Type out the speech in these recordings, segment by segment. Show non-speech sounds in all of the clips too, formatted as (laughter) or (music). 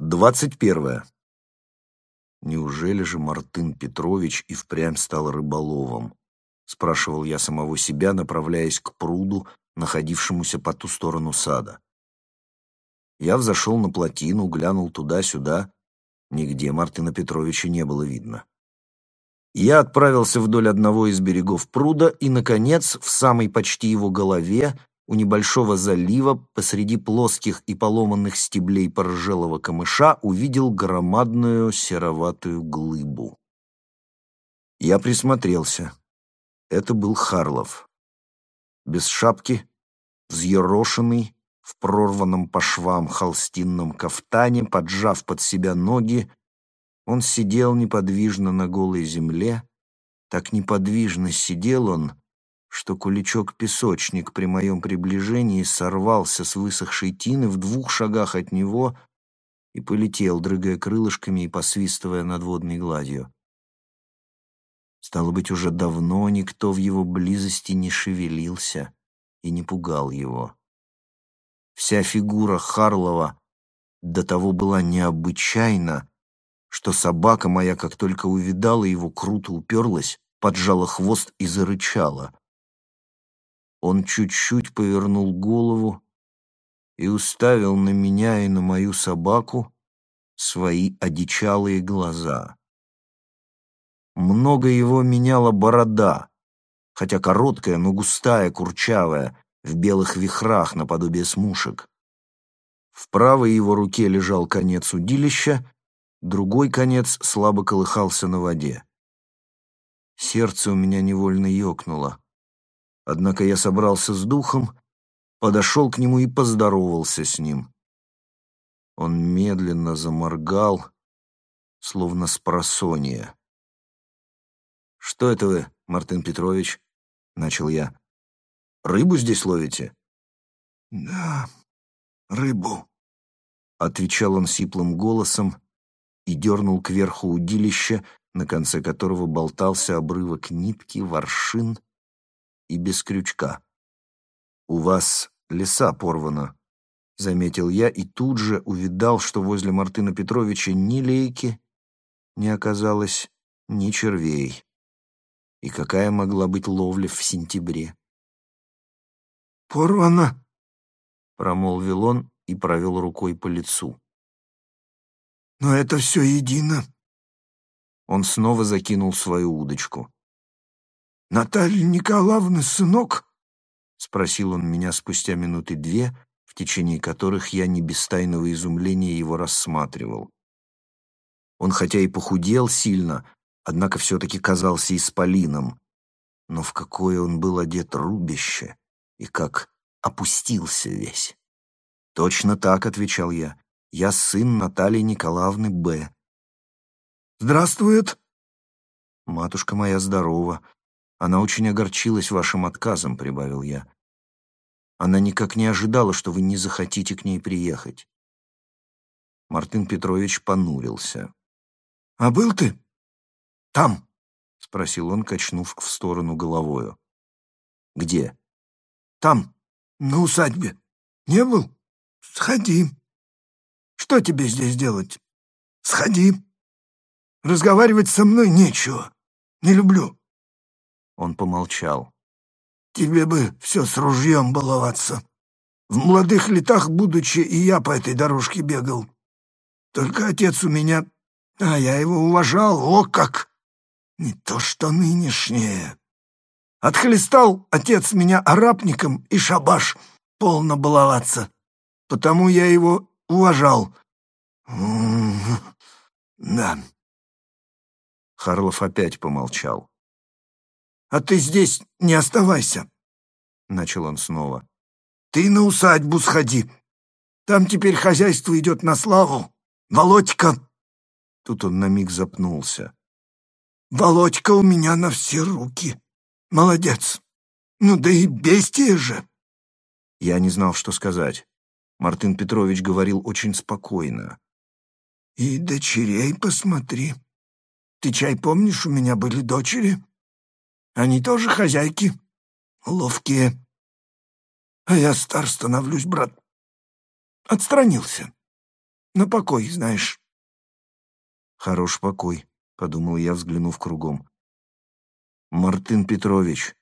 Двадцать первое. Неужели же Мартын Петрович и впрямь стал рыболовом? Спрашивал я самого себя, направляясь к пруду, находившемуся по ту сторону сада. Я взошел на плотину, глянул туда-сюда. Нигде Мартына Петровича не было видно. Я отправился вдоль одного из берегов пруда и, наконец, в самой почти его голове у небольшого залива посреди плоских и поломанных стеблей поржелого камыша увидел громадную сероватую глыбу. Я присмотрелся. Это был Харлов. Без шапки, взъерошенный, в прорванном по швам холстинном кафтане, поджав под себя ноги, он сидел неподвижно на голой земле. Так неподвижно сидел он, что куличок-песочник при моем приближении сорвался с высохшей тины в двух шагах от него и полетел, дрыгая крылышками и посвистывая над водной гладью. Стало быть, уже давно никто в его близости не шевелился и не пугал его. Вся фигура Харлова до того была необычайна, что собака моя, как только увидала его, круто уперлась, поджала хвост и зарычала. Он чуть-чуть повернул голову и уставил на меня и на мою собаку свои одичалые глаза. Много его меняла борода, хотя короткая, но густая, курчавая, в белых вихрах наподобие смушек. В правой его руке лежал конец удилища, другой конец слабо колыхался на воде. Сердце у меня невольно ёкнуло. Однако я собрался с духом, подошел к нему и поздоровался с ним. Он медленно заморгал, словно с просонья. «Что это вы, Мартын Петрович?» — начал я. «Рыбу здесь ловите?» «Да, рыбу», — отвечал он сиплым голосом и дернул кверху удилища, на конце которого болтался обрывок нитки, воршин и без крючка. «У вас леса порвана», — заметил я и тут же увидал, что возле Мартына Петровича ни лейки не оказалось, ни червей. И какая могла быть ловля в сентябре? «Порвана», — промолвил он и провел рукой по лицу. «Но это все едино». Он снова закинул свою удочку. Наталья Николаевна, сынок?» — спросил он меня спустя минуты две, в течение которых я не без тайного изумления его рассматривал. Он хотя и похудел сильно, однако все-таки казался исполином. Но в какое он был одет рубище, и как опустился весь. «Точно так», — отвечал я. «Я сын Натальи Николаевны Б». «Здравствует!» «Матушка моя здорова. Она очень огорчилась вашим отказом», — прибавил я. «Она никак не ожидала, что вы не захотите к ней приехать». Мартын Петрович понурился. «А был ты там?» — спросил он, качнув в сторону головою. «Где?» «Там, на усадьбе. Не был? Сходи. Что тебе здесь делать? Сходи. Разговаривать со мной нечего. Не люблю». Он помолчал. «Тебе бы все с ружьем баловаться. В молодых летах, будучи, и я по этой дорожке бегал. Только отец у меня... А я его уважал, о как! Не то что нынешнее. Отхлестал отец меня арапником и шабаш полно баловаться. Потому я его уважал. Да. Харлов опять помолчал. «А ты здесь не оставайся», — начал он снова. «Ты на усадьбу сходи. Там теперь хозяйство идет на славу. Володька...» Тут он на миг запнулся. «Володька у меня на все руки. Молодец. Ну да и бестия же». Я не знал, что сказать. Мартын Петрович говорил очень спокойно. «И дочерей посмотри. Ты чай помнишь, у меня были дочери?» Они тоже хозяйки, ловкие. А я стар становлюсь, брат. Отстранился. на покой, знаешь». «Хорош покой», — подумал я, взглянув кругом. «Мартын Петрович»,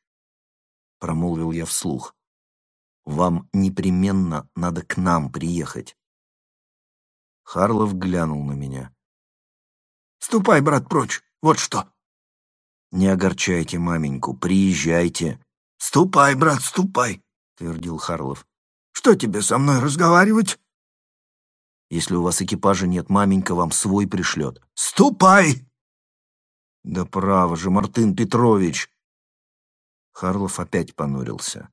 — промолвил я вслух, — «вам непременно надо к нам приехать». Харлов глянул на меня. «Ступай, брат, прочь, вот что». «Не огорчайте маменьку, приезжайте». «Ступай, брат, ступай», — твердил Харлов. «Что тебе со мной разговаривать?» «Если у вас экипажа нет, маменька вам свой пришлет». «Ступай!» «Да право же, Мартын Петрович!» Харлов опять понурился.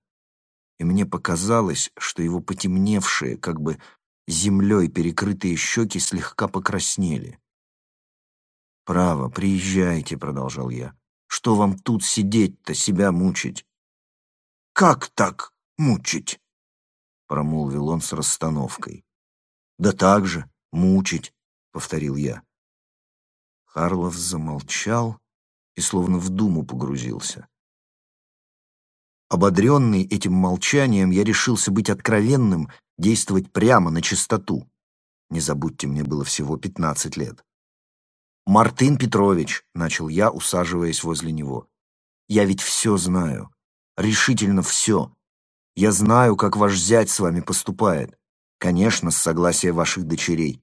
И мне показалось, что его потемневшие, как бы землей перекрытые щеки слегка покраснели. «Право, приезжайте», — продолжал я. «Что вам тут сидеть-то, себя мучить?» «Как так мучить?» — промолвил он с расстановкой. «Да так же, мучить», — повторил я. Харлов замолчал и словно в думу погрузился. Ободренный этим молчанием, я решился быть откровенным, действовать прямо, на чистоту. Не забудьте, мне было всего пятнадцать лет. «Мартын Петрович», — начал я, усаживаясь возле него, — «я ведь все знаю, решительно все. Я знаю, как ваш зять с вами поступает, конечно, с согласия ваших дочерей.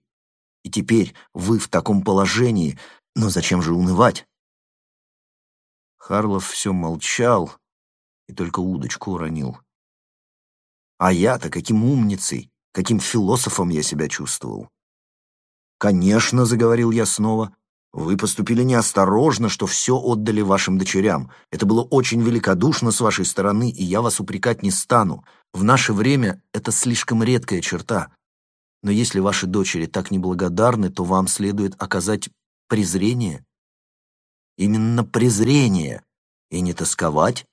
И теперь вы в таком положении, но зачем же унывать?» Харлов все молчал и только удочку уронил. А я-то каким умницей, каким философом я себя чувствовал. «Конечно», — заговорил я снова, — «вы поступили неосторожно, что все отдали вашим дочерям. Это было очень великодушно с вашей стороны, и я вас упрекать не стану. В наше время это слишком редкая черта. Но если ваши дочери так неблагодарны, то вам следует оказать презрение. Именно презрение, и не тосковать.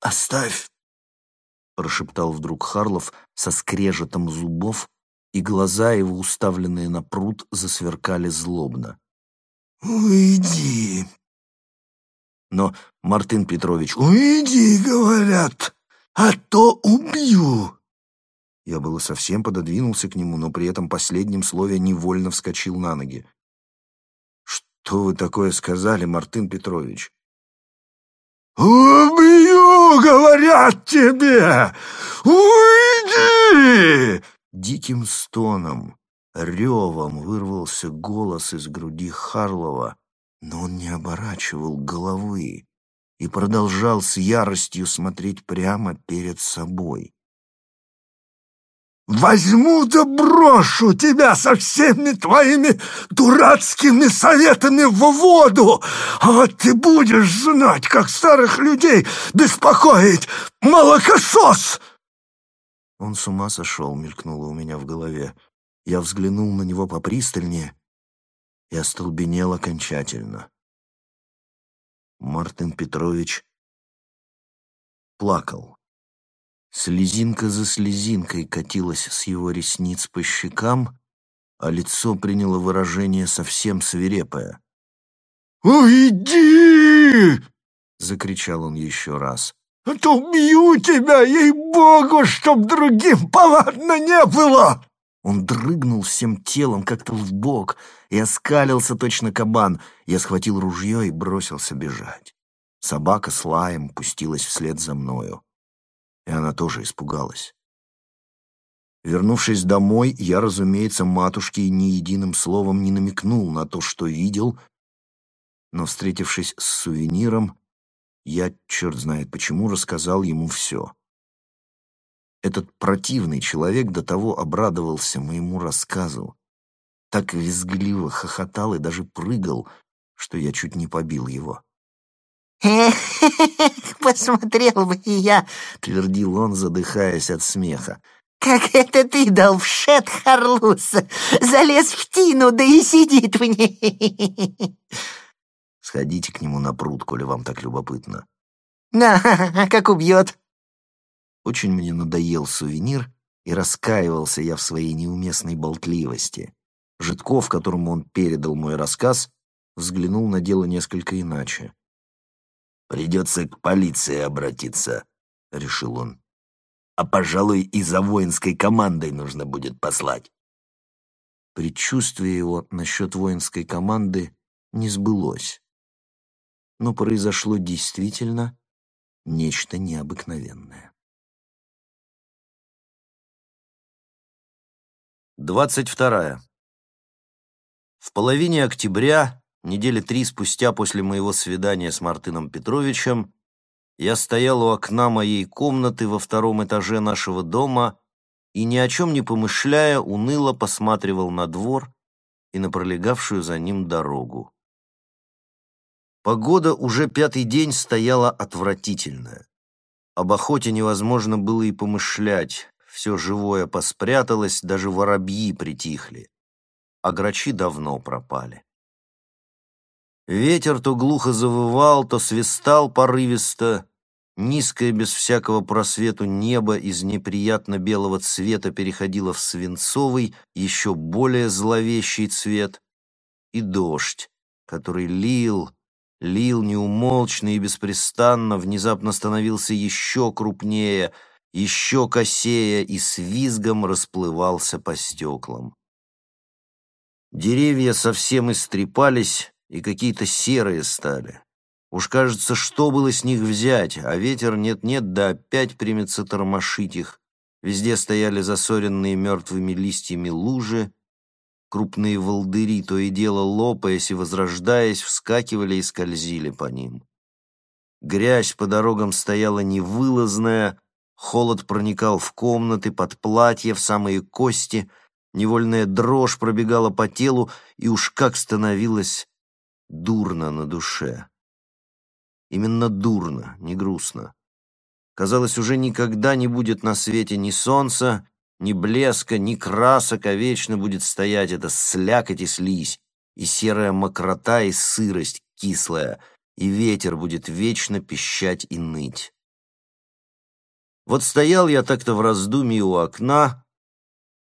«Оставь!» — прошептал вдруг Харлов со скрежетом зубов, и глаза его, уставленные на пруд, засверкали злобно. «Уйди!» Но Мартын Петрович... «Уйди, говорят, а то убью!» Я было совсем пододвинулся к нему, но при этом последнем слове невольно вскочил на ноги. «Что вы такое сказали, Мартын Петрович?» «Убью, говорят тебе! Уйди!» Диким стоном, ревом вырвался голос из груди Харлова, но он не оборачивал головы и продолжал с яростью смотреть прямо перед собой. Возьму да брошу тебя со всеми твоими дурацкими советами в воду, а вот ты будешь знать, как старых людей беспокоить, молокосос!» Он с ума сошел, мелькнуло у меня в голове. Я взглянул на него попристальнее и остолбенел окончательно. Мартин Петрович плакал. Слезинка за слезинкой катилась с его ресниц по щекам, а лицо приняло выражение совсем свирепое. «Уйди!» — закричал он еще раз. «А то убью тебя, ей-богу, чтоб другим повадно не было!» Он дрыгнул всем телом как-то в бок и оскалился точно кабан. Я схватил ружье и бросился бежать. Собака с лаем пустилась вслед за мною и она тоже испугалась. Вернувшись домой, я, разумеется, матушке ни единым словом не намекнул на то, что видел, но, встретившись с сувениром, я, черт знает почему, рассказал ему все. Этот противный человек до того обрадовался моему рассказу, так визгливо хохотал и даже прыгал, что я чуть не побил его. (laughs) посмотрел бы и я», — твердил он, задыхаясь от смеха. «Как это ты дал в шет Харлуса, залез в тину, да и сидит в ней!» «Сходите к нему на пруд, коли вам так любопытно». «На, (laughs) как убьет?» Очень мне надоел сувенир, и раскаивался я в своей неуместной болтливости. Житков, которому он передал мой рассказ, взглянул на дело несколько иначе. Придется к полиции обратиться, — решил он. А, пожалуй, и за воинской командой нужно будет послать. Предчувствие его насчет воинской команды не сбылось. Но произошло действительно нечто необыкновенное. Двадцать вторая. В половине октября, недели три спустя после моего свидания с Мартыном Петровичем, я стоял у окна моей комнаты во втором этаже нашего дома и, ни о чем не помышляя, уныло посматривал на двор и на пролегавшую за ним дорогу. Погода уже пятый день стояла отвратительная. Об охоте невозможно было и помышлять, все живое поспряталось, даже воробьи притихли, а грачи давно пропали. Ветер то глухо завывал, то свистал порывисто, Низкое, без всякого просвету небо из неприятно белого цвета переходило в свинцовый, еще более зловещий цвет, и дождь, который лил, лил неумолчно и беспрестанно, внезапно становился еще крупнее, еще косее и с визгом расплывался по стеклам. Деревья совсем истрепались и какие-то серые стали. Уж кажется, что было с них взять, а ветер нет-нет, да опять примется тормошить их. Везде стояли засоренные мертвыми листьями лужи, крупные волдыри, то и дело лопаясь и возрождаясь, вскакивали и скользили по ним. Грязь по дорогам стояла невылазная, холод проникал в комнаты, под платья, в самые кости, невольная дрожь пробегала по телу, и уж как становилось дурно на душе. Именно дурно, не грустно. Казалось, уже никогда не будет на свете ни солнца, ни блеска, ни красок, а вечно будет стоять эта слякоть и слизь, и серая мокрота, и сырость кислая, и ветер будет вечно пищать и ныть. Вот стоял я так-то в раздумье у окна,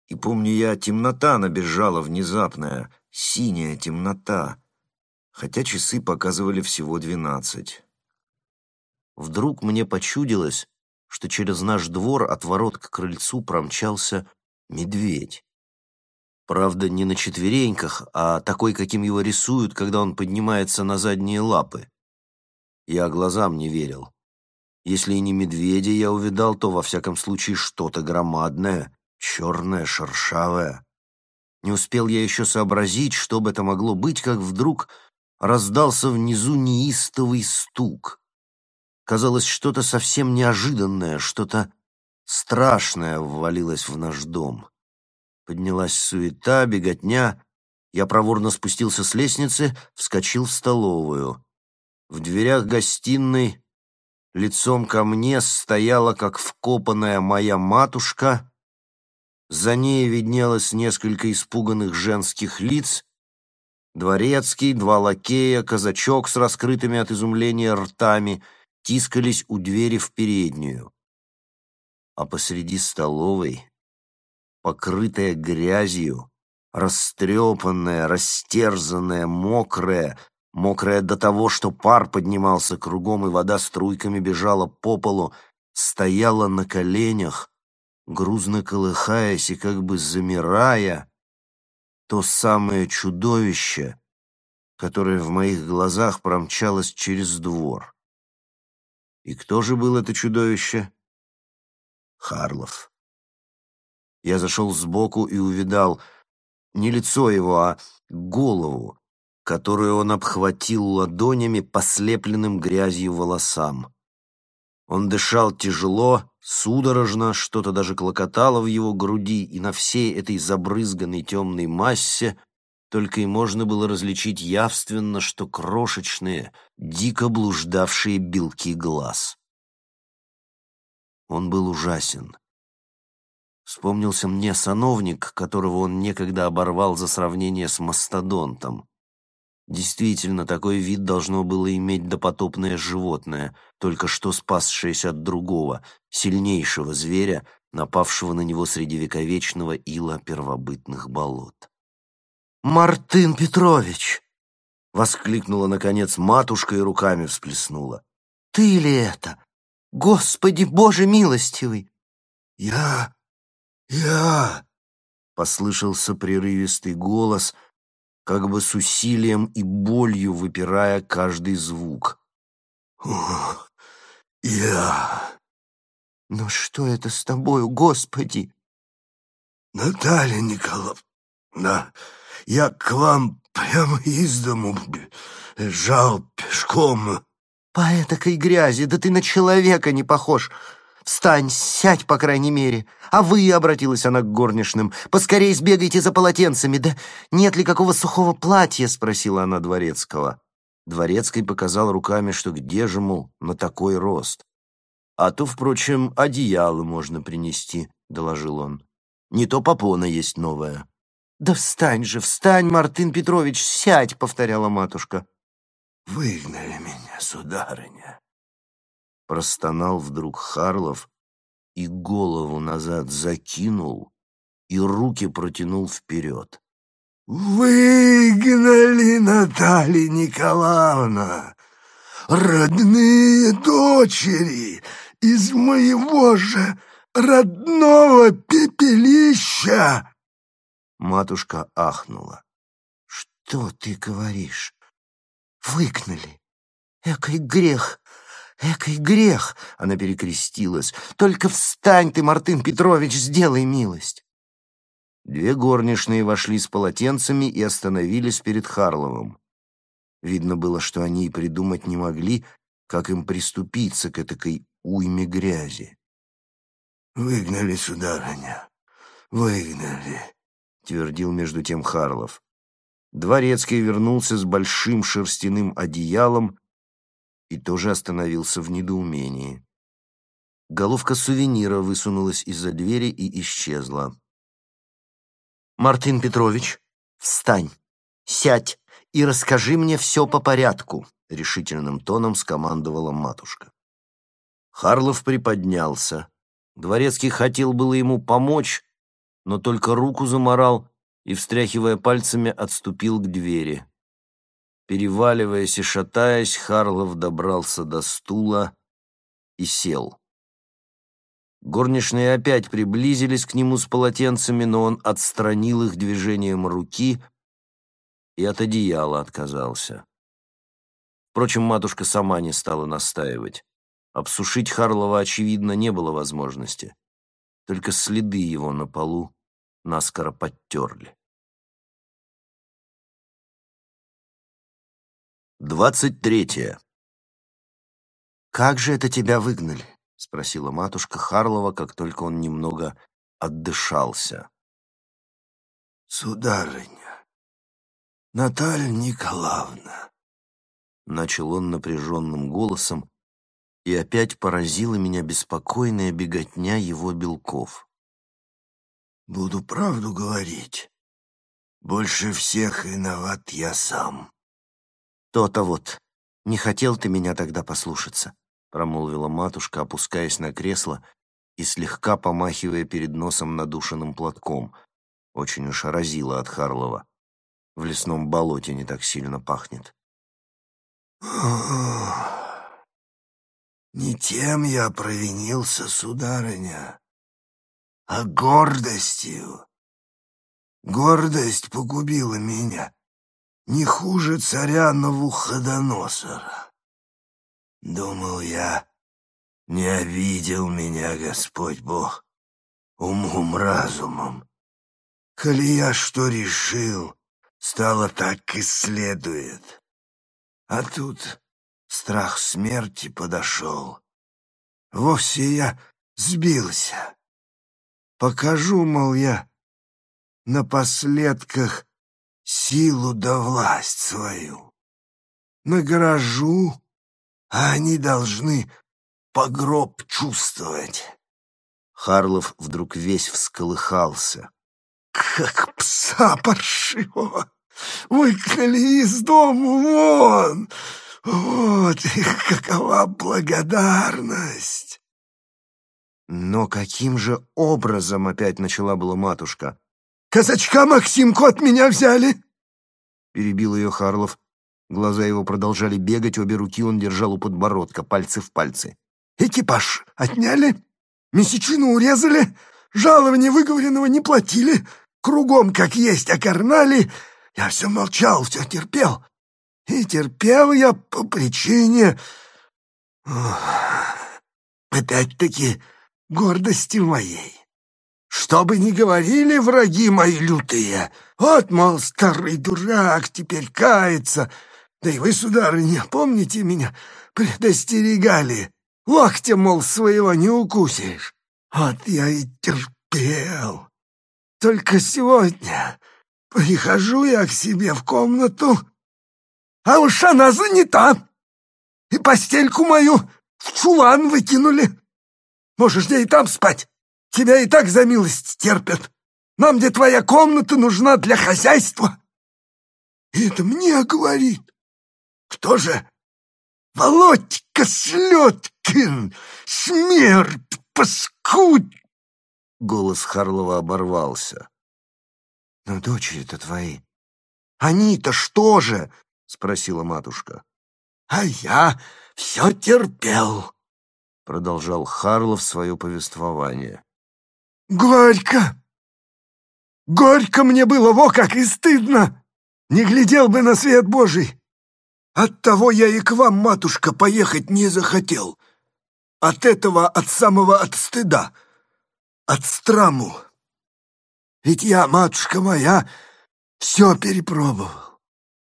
и, помню я, темнота набежала внезапная, синяя темнота, хотя часы показывали всего двенадцать. Вдруг мне почудилось, что через наш двор от ворот к крыльцу промчался медведь. Правда, не на четвереньках, а такой, каким его рисуют, когда он поднимается на задние лапы. Я глазам не верил. Если и не медведя я увидал, то, во всяком случае, что-то громадное, черное, шершавое. Не успел я еще сообразить, что бы это могло быть, как вдруг раздался внизу неистовый стук. Казалось, что-то совсем неожиданное, что-то страшное ввалилось в наш дом. Поднялась суета, беготня. Я проворно спустился с лестницы, вскочил в столовую. В дверях гостиной лицом ко мне стояла, как вкопанная моя матушка. За ней виднелось несколько испуганных женских лиц. Дворецкий, два лакея, казачок с раскрытыми от изумления ртами — тискались у двери в переднюю. А посреди столовой, покрытая грязью, растрепанная, растерзанная, мокрая, мокрая до того, что пар поднимался кругом и вода струйками бежала по полу, стояла на коленях, грузно колыхаясь и как бы замирая, то самое чудовище, которое в моих глазах промчалось через двор. И кто же был это чудовище? Харлов. Я зашел сбоку и увидал не лицо его, а голову, которую он обхватил ладонями послепленным грязью волосам. Он дышал тяжело, судорожно, что-то даже клокотало в его груди, и на всей этой забрызганной темной массе только и можно было различить явственно, что крошечные, дико блуждавшие белки глаз. Он был ужасен. Вспомнился мне сановник, которого он некогда оборвал за сравнение с мастодонтом. Действительно, такой вид должно было иметь допотопное животное, только что спасшееся от другого, сильнейшего зверя, напавшего на него среди вековечного ила первобытных болот. Мартын Петрович!» — воскликнула, наконец, матушка и руками всплеснула. «Ты ли это? Господи, Боже милостивый!» «Я... я...» послышался прерывистый голос, как бы с усилием и болью выпирая каждый звук. «О, я...» «Но что это с тобою, Господи?» «Наталья Николаевна, я к вам прямо из дому бежал пешком». «По этакой грязи, да ты на человека не похож. Встань, сядь, по крайней мере. А вы, — обратилась она к горничным, — поскорей сбегайте за полотенцами. Да нет ли какого сухого платья? — спросила она Дворецкого. Дворецкий показал руками, что где же, мол, на такой рост. «А то, впрочем, одеяло можно принести», — доложил он. «Не то попона есть новая». «Да встань же, встань, Мартын Петрович, сядь», — повторяла матушка. «Выгнали меня, сударыня», Простонал вдруг Харлов и голову назад закинул и руки протянул вперед. «Выгнали, Наталья Николаевна, родные дочери из моего же родного пепелища!» Матушка ахнула. «Что ты говоришь? Выгнали? Экой грех! «Экой грех!» — она перекрестилась. «Только встань ты, Мартын Петрович, сделай милость!» Две горничные вошли с полотенцами и остановились перед Харловым. Видно было, что они и придумать не могли, как им приступиться к этой уйме грязи. «Выгнали, сударыня, выгнали», — твердил между тем Харлов. Дворецкий вернулся с большим шерстяным одеялом и тоже остановился в недоумении. Головка сувенира высунулась из-за двери и исчезла. «Мартын Петрович, встань, сядь и расскажи мне все по порядку», — решительным тоном скомандовала матушка. Харлов приподнялся. Дворецкий хотел было ему помочь, но только руку заморал и, встряхивая пальцами, отступил к двери. Переваливаясь и шатаясь, Харлов добрался до стула и сел. Горничные опять приблизились к нему с полотенцами, но он отстранил их движением руки и от одеяла отказался. Впрочем, матушка сама не стала настаивать. Обсушить Харлова, очевидно, не было возможности. Только следы его на полу наскоро подтерли. Двадцать третье. «Как же это тебя выгнали?» — спросила матушка Харлова, как только он немного отдышался. «Сударыня, Наталья Николаевна», — начал он напряженным голосом, и опять поразила меня беспокойная беготня его белков. «Буду правду говорить. Больше всех виноват я сам». «То-то вот. Не хотел ты меня тогда послушаться», — промолвила матушка, опускаясь на кресло и слегка помахивая перед носом надушенным платком. Очень уж разила от Харлова. В лесном болоте не так сильно пахнет. «Не тем я провинился, сударыня, а гордостью. Гордость погубила меня» не хуже царя Навуходоносора. Думал я, не обидел меня Господь Бог умом-разумом. Коли я что решил, стало так и следует. А тут страх смерти подошел. Вовсе я сбился. Покажу, мол, я на последках силу да власть свою. Награжу, а они должны погроб чувствовать. Харлов вдруг весь всколыхался. Как пса паршивого! Выкали из дому вон! Вот и какова благодарность! Но каким же образом опять начала была матушка? Казачка Максимку от меня взяли!» Перебил ее Харлов. Глаза его продолжали бегать, обе руки он держал у подбородка, пальцы в пальцы. «Экипаж отняли, месячину урезали, жалования выговоренного не платили, кругом как есть окарнали, я все молчал, все терпел. И терпел я по причине... Опять-таки, гордости моей. Что бы ни говорили враги мои лютые, вот, мол, старый дурак теперь кается. Да и вы, сударыня, помните меня, предостерегали. Локтя, мол, своего не укусишь. Вот я и терпел. Только сегодня прихожу я к себе в комнату, а уж она занята. И постельку мою в чулан выкинули. Можешь где там спать. Тебя и так за милость терпят. Нам где твоя комната нужна для хозяйства. И это мне говорит. Кто же? Володька Слеткин! Смерть, паскуд! Голос Харлова оборвался. «Но дочери-то твои, они-то что же?» — спросила матушка. «А я все терпел», — продолжал Харлов свое повествование. «Горько! Горько мне было, во как и стыдно! Не глядел бы на свет Божий! Оттого я и к вам, матушка, поехать не захотел. От этого, от самого от стыда» от страму. Ведь я, матушка моя, все перепробовал.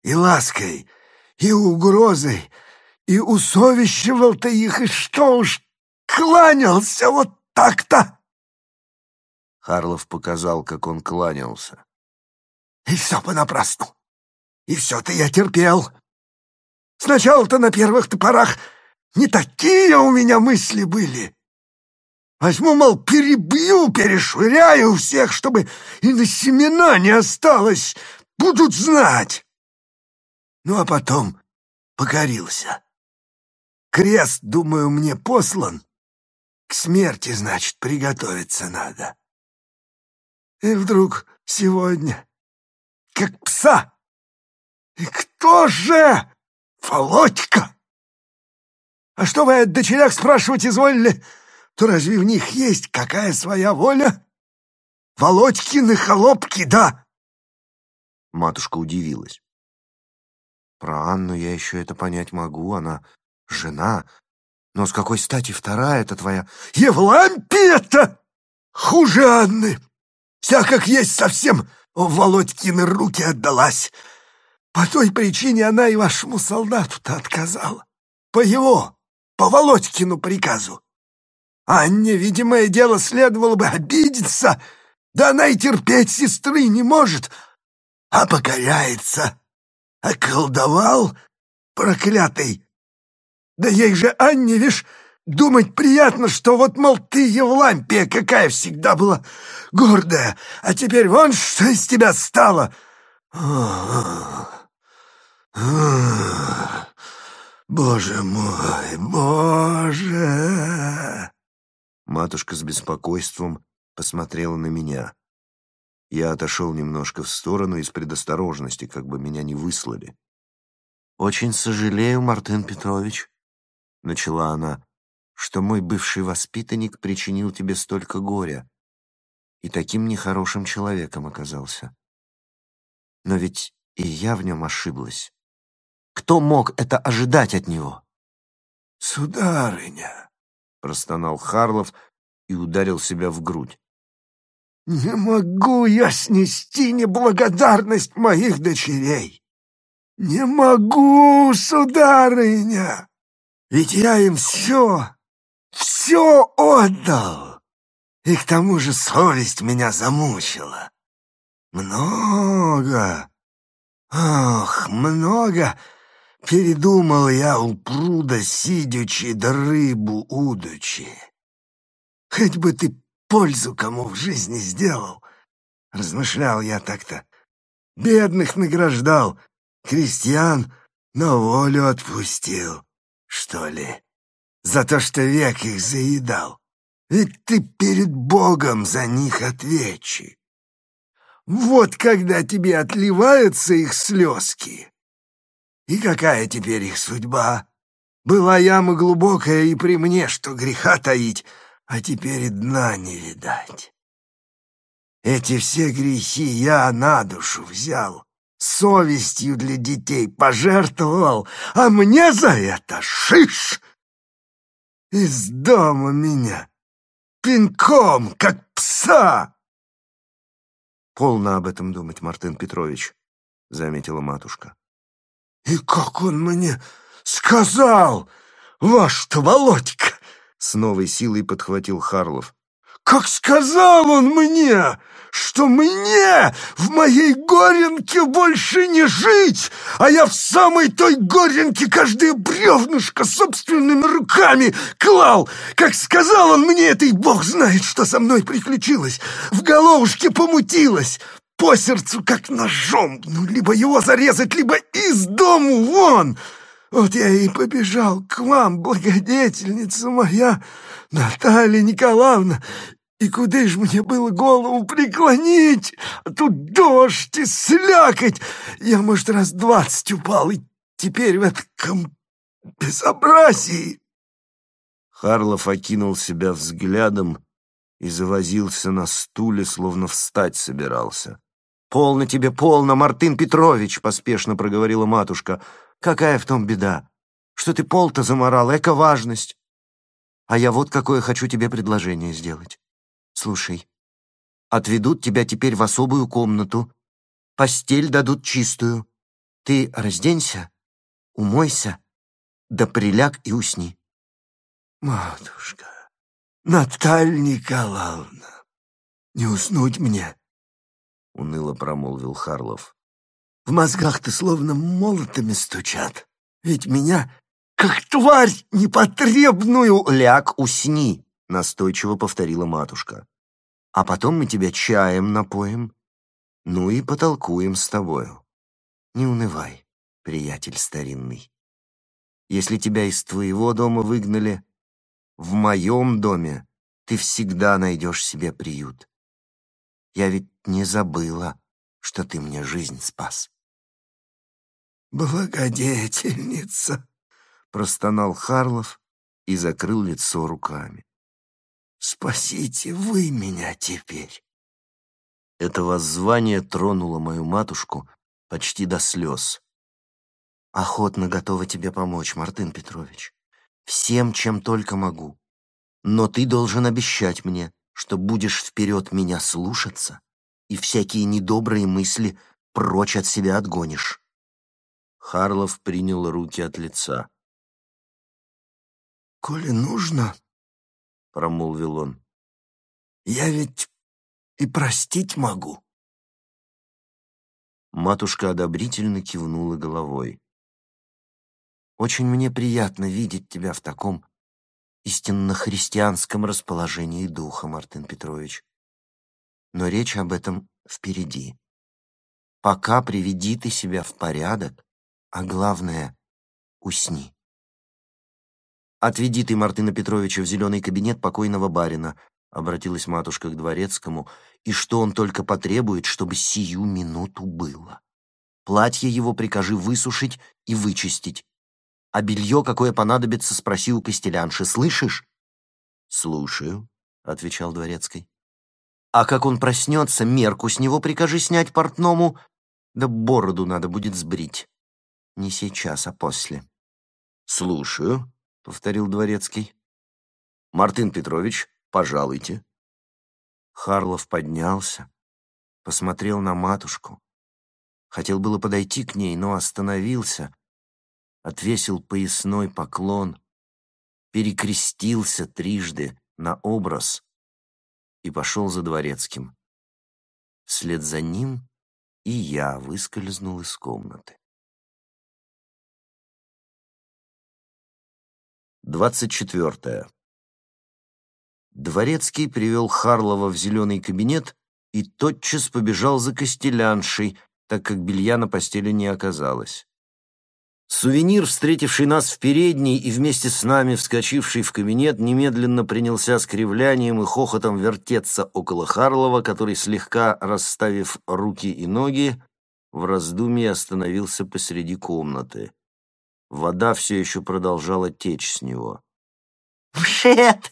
И лаской, и угрозой, и усовещивал-то их, и что уж, кланялся вот так-то. Харлов показал, как он кланялся. И все понапрасну. И все-то я терпел. Сначала-то на первых-то порах не такие у меня мысли были. Возьму, мол, перебью, перешвыряю всех, чтобы и на семена не осталось. Будут знать. Ну, а потом покорился. Крест, думаю, мне послан. К смерти, значит, приготовиться надо. И вдруг сегодня, как пса. И кто же? Володька! А что вы о дочерях спрашивать изволили? то разве в них есть какая своя воля? Володькины холопки, да!» Матушка удивилась. «Про Анну я еще это понять могу, она жена. Но с какой стати вторая это твоя...» «Евлампия-то хуже Анны! Вся как есть совсем в Володькины руки отдалась. По той причине она и вашему солдату-то отказала. По его, по Володькину приказу. Анне, видимое дело, следовало бы обидеться, да она и терпеть сестры не может, а покоряется. Околдовал проклятый. Да ей же, Анне, вишь, думать приятно, что вот, мол, ты Евлампия какая всегда была гордая, а теперь вон что из тебя стало. Боже мой, боже! Матушка с беспокойством посмотрела на меня. Я отошел немножко в сторону из предосторожности, как бы меня не выслали. «Очень сожалею, Мартын Петрович», — начала она, «что мой бывший воспитанник причинил тебе столько горя и таким нехорошим человеком оказался. Но ведь и я в нем ошиблась. Кто мог это ожидать от него?» «Сударыня», простонал Харлов и ударил себя в грудь. «Не могу я снести неблагодарность моих дочерей! Не могу, сударыня! Ведь я им все, все отдал! И к тому же совесть меня замучила. Много, ох, много Передумал я у пруда сидячи да рыбу удучи. Хоть бы ты пользу кому в жизни сделал, размышлял я так-то. Бедных награждал, крестьян на волю отпустил, что ли, за то, что век их заедал. Ведь ты перед Богом за них отвечи. Вот когда тебе отливаются их слезки, и какая теперь их судьба? Была яма глубокая и при мне, что греха таить, а теперь и дна не видать. Эти все грехи я на душу взял, совестью для детей пожертвовал, а мне за это шиш! Из дома меня пинком, как пса!» «Полно об этом думать, Мартын Петрович», — заметила матушка. «И как он мне сказал, ваш-то Володька!» С новой силой подхватил Харлов. «Как сказал он мне, что мне в моей горенке больше не жить, а я в самой той горенке каждое бревнышко собственными руками клал. Как сказал он мне это, и бог знает, что со мной приключилось. В головушке помутилось, по сердцу как ножом. Ну, либо его зарезать, либо из дому вон. Вот я и побежал к вам, благодетельница моя, Наталья Николаевна, и куда ж мне было голову преклонить? А тут дождь и слякоть. Я, может, раз двадцать упал, и теперь в этом безобразии. Харлов окинул себя взглядом и завозился на стуле, словно встать собирался. «Полно тебе, полно, Мартын Петрович!» — поспешно проговорила матушка. «Какая в том беда? Что ты пол-то заморал, эко-важность. А я вот какое хочу тебе предложение сделать. Слушай, отведут тебя теперь в особую комнату, постель дадут чистую. Ты разденься, умойся, да приляг и усни. Матушка, Наталья Николаевна, не уснуть мне, — уныло промолвил Харлов. В мозгах-то словно молотами стучат. Ведь меня, как тварь непотребную... Ляг, усни, — настойчиво повторила матушка. «А потом мы тебя чаем напоим, ну и потолкуем с тобою. Не унывай, приятель старинный. Если тебя из твоего дома выгнали, в моем доме ты всегда найдешь себе приют. Я ведь не забыла, что ты мне жизнь спас». «Благодетельница!» — простонал Харлов и закрыл лицо руками. Спасите вы меня теперь. Это воззвание тронуло мою матушку почти до слез. Охотно готова тебе помочь, Мартын Петрович. Всем, чем только могу. Но ты должен обещать мне, что будешь вперед меня слушаться и всякие недобрые мысли прочь от себя отгонишь. Харлов принял руки от лица. «Коли нужно, — промолвил он. «Я ведь и простить могу». Матушка одобрительно кивнула головой. «Очень мне приятно видеть тебя в таком истинно христианском расположении духа, Мартин Петрович. Но речь об этом впереди. Пока приведи ты себя в порядок, а главное — усни. «Отведи ты Мартына Петровича в зеленый кабинет покойного барина», — обратилась матушка к дворецкому, «и что он только потребует, чтобы сию минуту было. Платье его прикажи высушить и вычистить. А белье, какое понадобится, спроси у костелянши, слышишь?» «Слушаю», — отвечал дворецкий. «А как он проснется, мерку с него прикажи снять портному, да бороду надо будет сбрить. Не сейчас, а после». «Слушаю», — повторил дворецкий. «Мартын Петрович, пожалуйте». Харлов поднялся, посмотрел на матушку. Хотел было подойти к ней, но остановился, отвесил поясной поклон, перекрестился трижды на образ и пошел за дворецким. Вслед за ним и я выскользнул из комнаты. 24. Дворецкий привел Харлова в зеленый кабинет и тотчас побежал за костеляншей, так как белья на постели не оказалось. Сувенир, встретивший нас в передней и вместе с нами вскочивший в кабинет, немедленно принялся с кривлянием и хохотом вертеться около Харлова, который, слегка расставив руки и ноги, в раздумье остановился посреди комнаты. Вода все еще продолжала течь с него. «Вшет!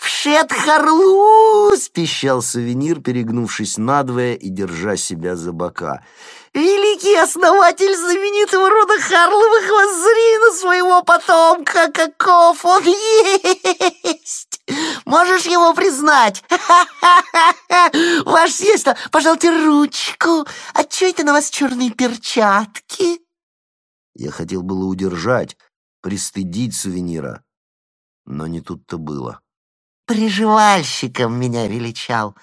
«Шет Харлус!» — пищал сувенир, перегнувшись надвое и держа себя за бока. «Великий основатель знаменитого рода Харловых воззри на своего потомка, каков он есть! Можешь его признать? (laughs) Ваш съесть пожалуйте ручку. А чё это на вас черные перчатки?» Я хотел было удержать, пристыдить сувенира, но не тут-то было. «Приживальщиком меня величал,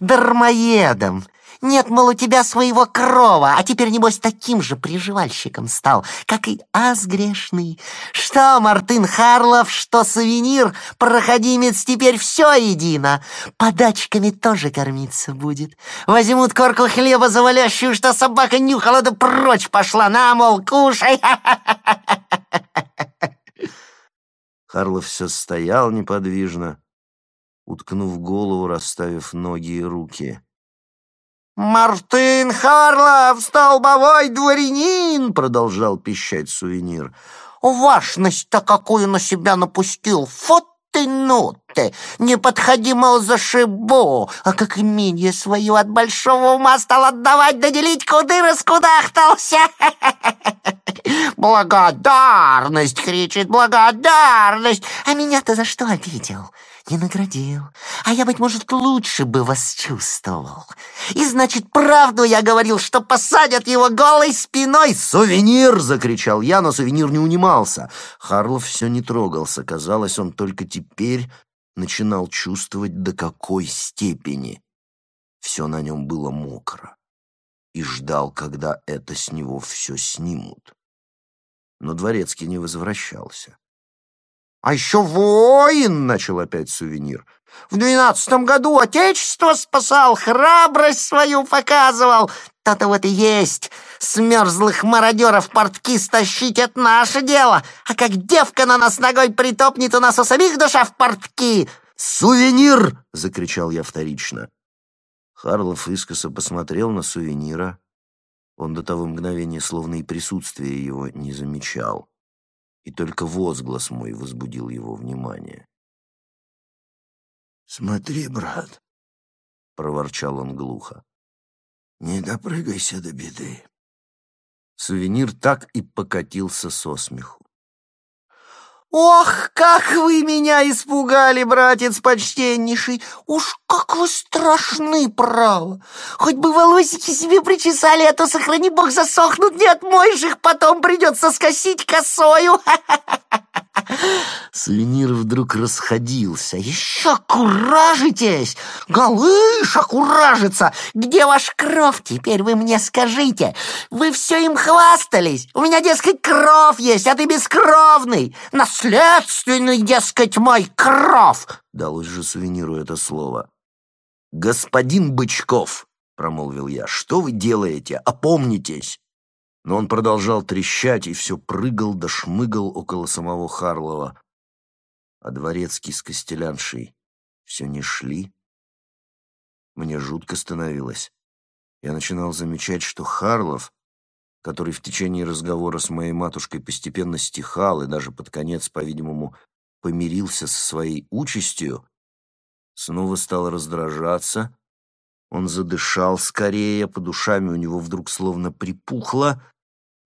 дармоедом. Нет, мол, у тебя своего крова, а теперь, небось, таким же приживальщиком стал, как и аз грешный. Что, Мартын Харлов, что сувенир, проходимец теперь все едино. Подачками тоже кормиться будет. Возьмут корку хлеба завалящую, что собака нюхала, да прочь пошла, на, мол, кушай. (laughs) Харлов все стоял неподвижно, уткнув голову, расставив ноги и руки. «Мартын Харлов, столбовой дворянин!» — продолжал пищать сувенир. «Важность-то какую на себя напустил! Фот ты, ну ты! Не подходи, мол, зашибу! А как имение свое от большого ума стал отдавать, доделить, куды раскудахтался! (laughs) Благодарность, кричит, благодарность! А меня-то за что обидел? Не наградил. А я, быть может, лучше бы вас чувствовал. И значит, правду я говорил, что посадят его голой спиной. «Сувенир!» — закричал я, но сувенир не унимался. Харлов все не трогался. Казалось, он только теперь начинал чувствовать, до какой степени. Все на нем было мокро. И ждал, когда это с него все снимут. Но Дворецкий не возвращался. А еще воин, начал опять сувенир. В двенадцатом году отечество спасал, храбрость свою показывал. То-то вот и есть. Смерзлых мародеров портки стащить — это наше дело. А как девка на нас ногой притопнет, у нас у самих душа в портки. «Сувенир!» — закричал я вторично. Харлов искоса посмотрел на сувенира. Он до того мгновения словно и присутствия его не замечал и только возглас мой возбудил его внимание. «Смотри, брат», — проворчал он глухо, — «не допрыгайся до беды». Сувенир так и покатился со смеху. «Ох, как вы меня испугали, братец почтеннейший! Уж как вы страшны, право! Хоть бы волосики себе причесали, а то, сохрани бог, засохнут, не отмоешь их, потом придется скосить косою! (laughs) Ха-ха-ха!» Сувенир вдруг расходился. «Еще куражитесь! Галыша куражится! Где ваш кров теперь, вы мне скажите? Вы все им хвастались! У меня, дескать, кров есть, а ты бескровный! Наследственный, дескать, мой кров!» Далось же сувениру это слово. «Господин Бычков!» — промолвил я. «Что вы делаете? Опомнитесь!» Но он продолжал трещать и все прыгал да шмыгал около самого Харлова. А дворецкий с костеляншей все не шли. Мне жутко становилось. Я начинал замечать, что Харлов, который в течение разговора с моей матушкой постепенно стихал и даже под конец, по-видимому, помирился со своей участью, снова стал раздражаться. Он задышал скорее, по душами у него вдруг словно припухло,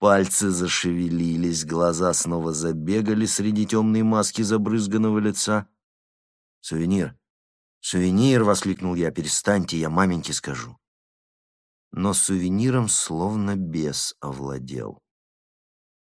Пальцы зашевелились, глаза снова забегали среди темной маски забрызганного лица. «Сувенир! Сувенир!» — воскликнул я. «Перестаньте, я маменьке скажу». Но сувениром словно бес овладел.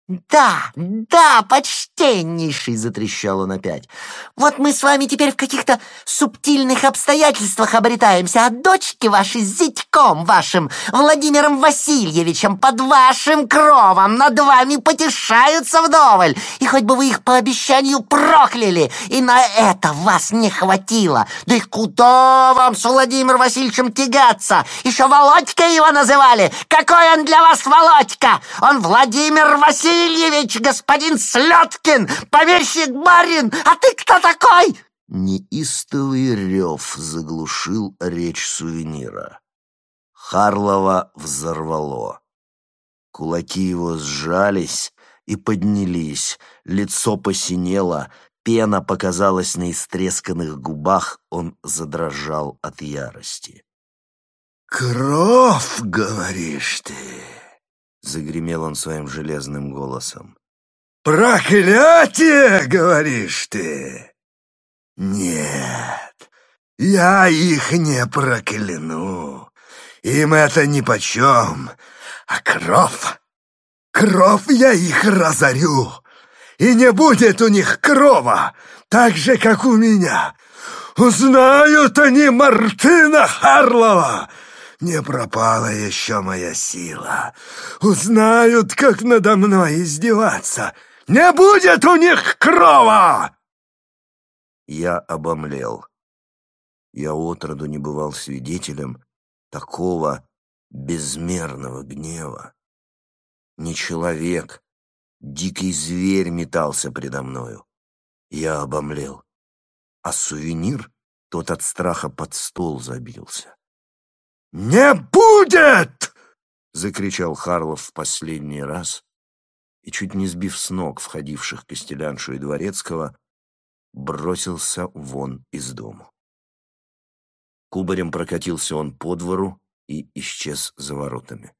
«Да, да, почтеннейший!» — затрещал он опять. «Вот мы с вами теперь в каких-то субтильных обстоятельствах обретаемся, а дочки ваши с зятьком вашим, Владимиром Васильевичем, под вашим кровом над вами потешаются вдоволь, и хоть бы вы их по обещанию прокляли, и на это вас не хватило. Да и куда вам с Владимиром Васильевичем тягаться? Еще Володька его называли. Какой он для вас Володька? Он Владимир Васильевич!» Васильевич, господин Слеткин, помещик барин, а ты кто такой?» Неистовый рев заглушил речь сувенира. Харлова взорвало. Кулаки его сжались и поднялись, лицо посинело, пена показалась на истресканных губах, он задрожал от ярости. «Кров, говоришь ты?» — загремел он своим железным голосом. «Проклятие, говоришь ты?» «Нет, я их не прокляну. Им это нипочем. А кров, кров я их разорю. И не будет у них крова, так же, как у меня. Узнают они Мартына Харлова, не пропала еще моя сила. Узнают, как надо мной издеваться. Не будет у них крова!» Я обомлел. Я отроду не бывал свидетелем такого безмерного гнева. Не человек, дикий зверь метался предо мною. Я обомлел. А сувенир, тот от страха под стол забился. «Не будет!» — закричал Харлов в последний раз и, чуть не сбив с ног входивших Костеляншу и Дворецкого, бросился вон из дому. Кубарем прокатился он по двору и исчез за воротами.